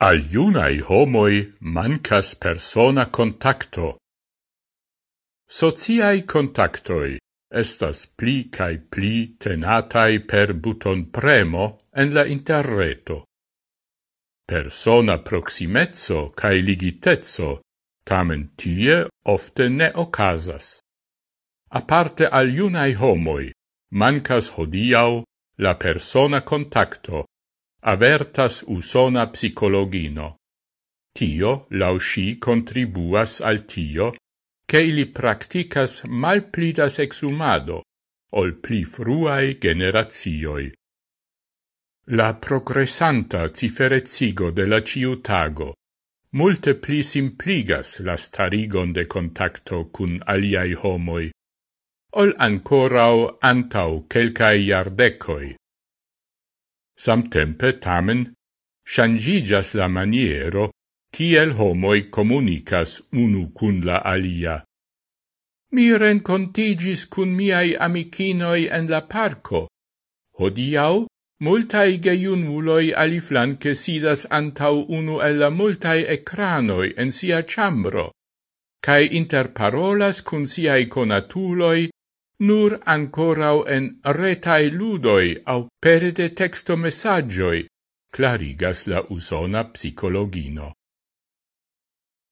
Al iunai homoi mancas persona contacto. Sociai contactoi estas pli cae pli tenatai per buton premo en la interreto. Persona proximezzo cae ligitezzo tamen tie ofte ne ocasas. Aparte al iunai homoi, mancas hodiau la persona contacto avertas usona psicologino. Tio, lau sci, contribuas al tio, che ili practicas malpli da sexumado, ol pli fruae generazioi. La progressanta ciferezigo de la ciutago multe pli simpligas la starigon de contacto cun aliai homoi, ol ancorau antau quelcae iardecoi. Samtempe tamen changigas la maniero kiel homoi comunicas unu cun la alia. Mi rencontigis cun miai amicinoi en la parco. Hodiau, multai geiunuloi aliflanque sidas antau unu el la multai ecranoi en sia chambro, cae interparolas cun siai conatuloi nur ancorau en retai ludoi au pere de texto messaggioi, clarigas la usona psicologino.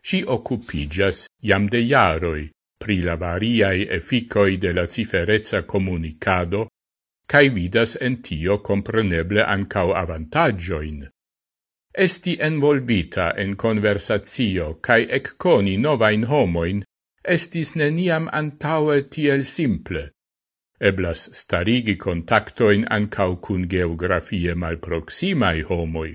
Si occupigas iam de iaroi pri la variai efficoi de la ciferezza comunicado, cae vidas en tio compreneble ancau avantagioin. Esti envolvita en conversazio cae ecconi novain homoin estis neniam antaue tiel simple. Eblas starigi contactoin ancau cun geografie malproximai homoi.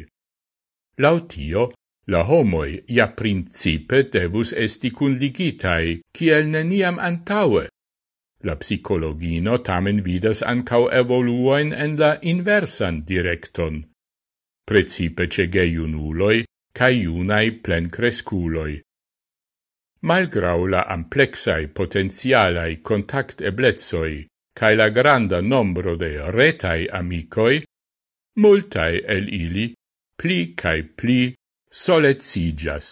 Lautio, la homoi ja principe devus esti cun ligitai, kiel neniam antaue. La psicologino tamen vidas ancau evoluoin en la inversan directon. Precipe ce geiunuloi, ca iunai plencresculoi Malgrau la amplexai potenzialai contact eblezoi cae la granda nombro de retai amicoi, multae el ili pli cae pli solecigas.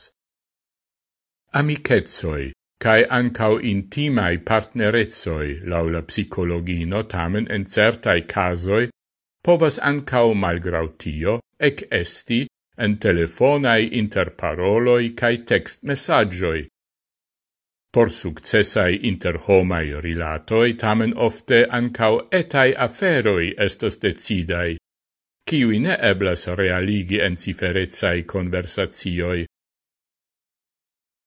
Amicetsoi cae ancau intimai partnerezoi laula psicologino tamen en certai casoi povas ancau malgrau tio ec esti en telefonai interparoloi cae text messagioi, Por successai inter homai rilatoi tamen ofte ancau etai aferoi estas decidai, kiui ne eblas realigi en ciferezai conversazioi.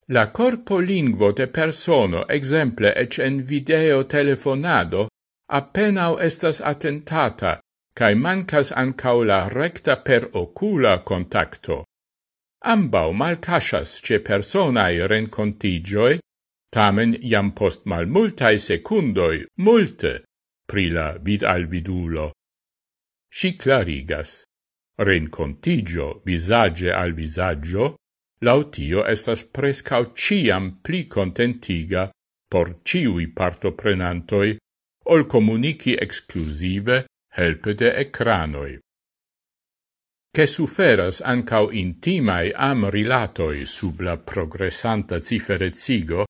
La corpo lingvo de persono, exemple ec en video telefonado, appenao estas attentata, cae mancas ancau la recta per ocula contacto. Ambau malcasas ce personae rencontigioi, Tamen iam post mal multae secundoi, multe, pri la vid al vidulo. Si clarigas, rencontigio visage al visaggio, lautio estas prescau ciam pli contentiga por ciui partoprenantoi, ol comunici exclusive helpe de ecranoi. Che suferas ancau intimae am rilatoi sub la progressanta ciferezigo,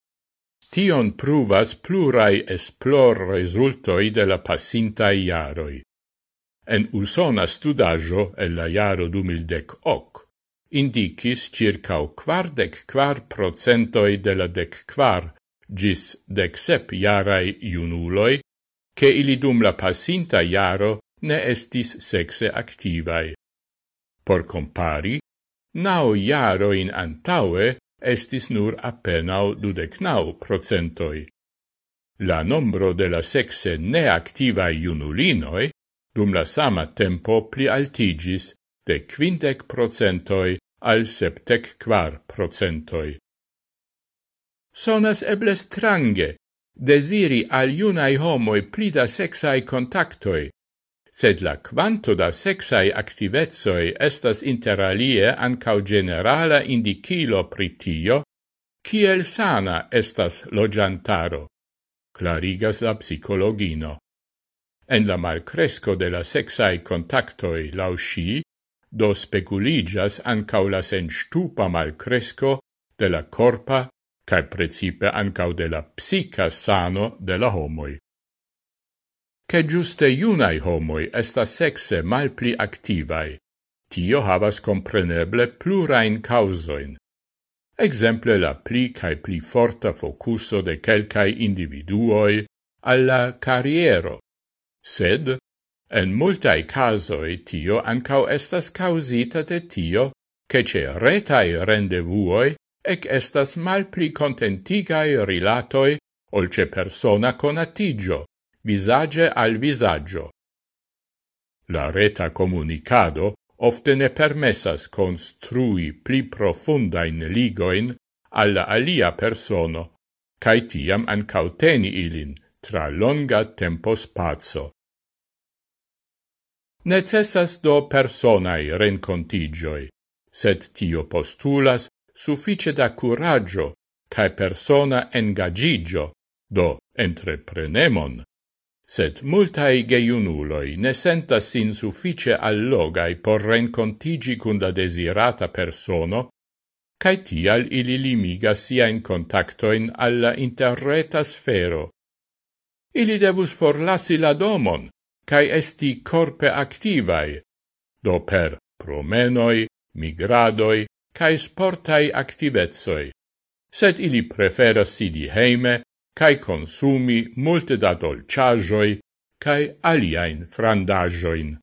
Tion pruvas plurai esplor resultoi de la passintai iaroi. En usona studajo el la iaro 2018 indicis circa quardec quar procentoi de la dec quar gis dec sep iarai iunuloi, che ili dum la passinta iaro ne estis sexe activai. Por compari, nao iaro in antaue estis nur appenao dudecnau procentoi. La nombro de la sexe neactivae iunulinoi dum la sama tempo pli altigis de quindec procentoi al septec quar procentoi. Sonas eble strange desiri al iunai homoi pli da sexai contactoi, sed la quanto da sexae activezoi estas interalie ancau generala indicilo pritio, kiel sana estas logiantaro, clarigas la psicologino. En la malcresco de la sexae contactoi lau sci, do speculigas ancau la sen stupa malcresco de la corpa, cae precipe ancau de la psica sano de la homoi che giuste iunai homoi estas sexe mal pli activai. Tio havas compreneble plurain causoin. Exemple la pli cae pli forta focuso de quelcae individuoi alla carriero. Sed, en multae casoi tio ancau estas causita de tio che ce retae rendevuoi ec estas mal pli contentigae rilatoi olce persona conatigio visage al visaggio. La reta comunicado ofte ne permessas construi pli profundain ligoin alla alia persono, cae tiam ancauteni ilin tra longa tempo spazio. Necessas do personae rencontigioi, sed tio postulas suffice da curaggio cae persona engagigio, do entreprenemon sed multae geiunuloi ne sentas sin suffice allogai por rencontigi cun da desirata persono, cae tial ili limiga sia in contactoin alla interreta sfero. Ili devus forlasi la domon, cae esti corpe activai, do per promenoi, migradoi, cae sportai activezoi. Sed ili preferas sidi heime, cae consumi multe da dolciagioi cae aliaen frandajoin.